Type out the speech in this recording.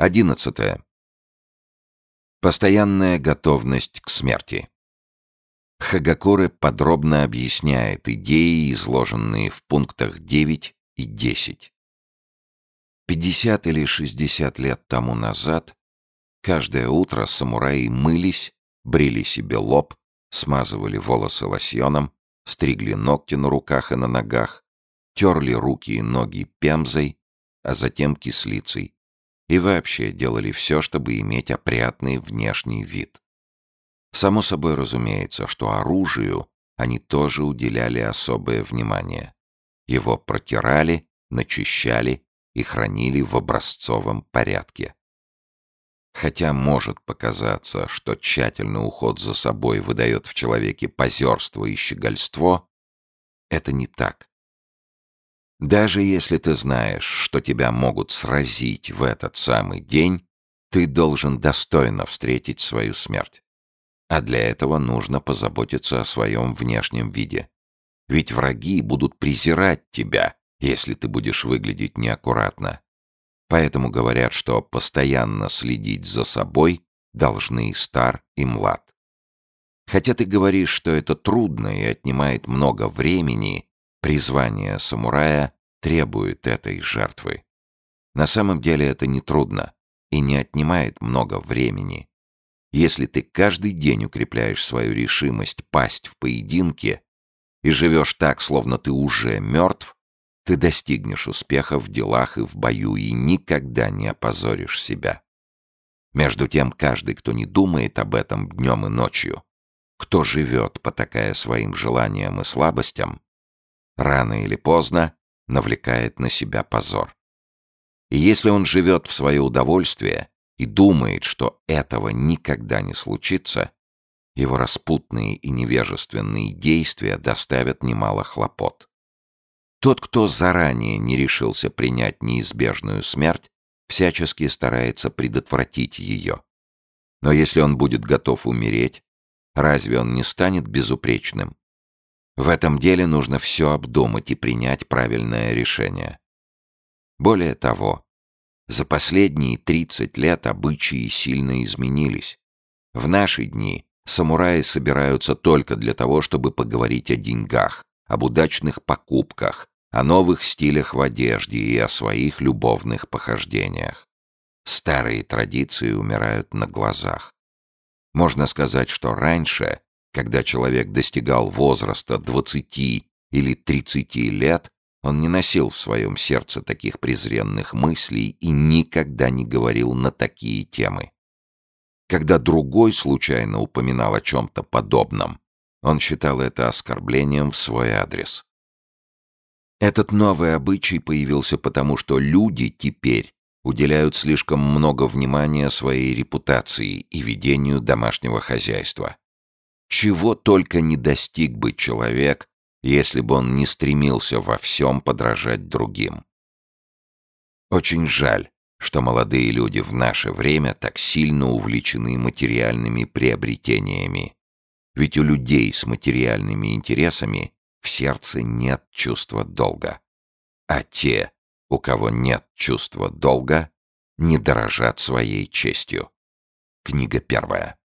Одиннадцатое. Постоянная готовность к смерти. Хагакуре подробно объясняет идеи, изложенные в пунктах 9 и 10. 50 или 60 лет тому назад каждое утро самураи мылись, брили себе лоб, смазывали волосы лосьоном, стригли ногти на руках и на ногах, терли руки и ноги пемзой, а затем кислицей, и вообще делали все, чтобы иметь опрятный внешний вид. Само собой разумеется, что оружию они тоже уделяли особое внимание. Его протирали, начищали и хранили в образцовом порядке. Хотя может показаться, что тщательный уход за собой выдает в человеке позерство и щегольство, это не так. Даже если ты знаешь, что тебя могут сразить в этот самый день, ты должен достойно встретить свою смерть. А для этого нужно позаботиться о своем внешнем виде. Ведь враги будут презирать тебя, если ты будешь выглядеть неаккуратно. Поэтому говорят, что постоянно следить за собой должны и стар, и млад. Хотя ты говоришь, что это трудно и отнимает много времени, призвание самурая требует этой жертвы. На самом деле это не трудно и не отнимает много времени. Если ты каждый день укрепляешь свою решимость пасть в поединке и живешь так, словно ты уже мертв, ты достигнешь успеха в делах и в бою и никогда не опозоришь себя. Между тем, каждый, кто не думает об этом днем и ночью, кто живет, потакая своим желаниям и слабостям, рано или поздно навлекает на себя позор. И если он живет в свое удовольствие и думает, что этого никогда не случится, его распутные и невежественные действия доставят немало хлопот. Тот, кто заранее не решился принять неизбежную смерть, всячески старается предотвратить ее. Но если он будет готов умереть, разве он не станет безупречным? В этом деле нужно все обдумать и принять правильное решение. Более того, за последние 30 лет обычаи сильно изменились. В наши дни самураи собираются только для того, чтобы поговорить о деньгах, об удачных покупках, о новых стилях в одежде и о своих любовных похождениях. Старые традиции умирают на глазах. Можно сказать, что раньше, когда человек достигал возраста 20 или 30 лет, он не носил в своем сердце таких презренных мыслей и никогда не говорил на такие темы. Когда другой случайно упоминал о чем-то подобном, он считал это оскорблением в свой адрес. Этот новый обычай появился потому, что люди теперь уделяют слишком много внимания своей репутации и ведению домашнего хозяйства. Чего только не достиг бы человек, если бы он не стремился во всем подражать другим. Очень жаль, что молодые люди в наше время так сильно увлечены материальными приобретениями. Ведь у людей с материальными интересами в сердце нет чувства долга. А те, у кого нет чувства долга, не дорожат своей честью. Книга первая.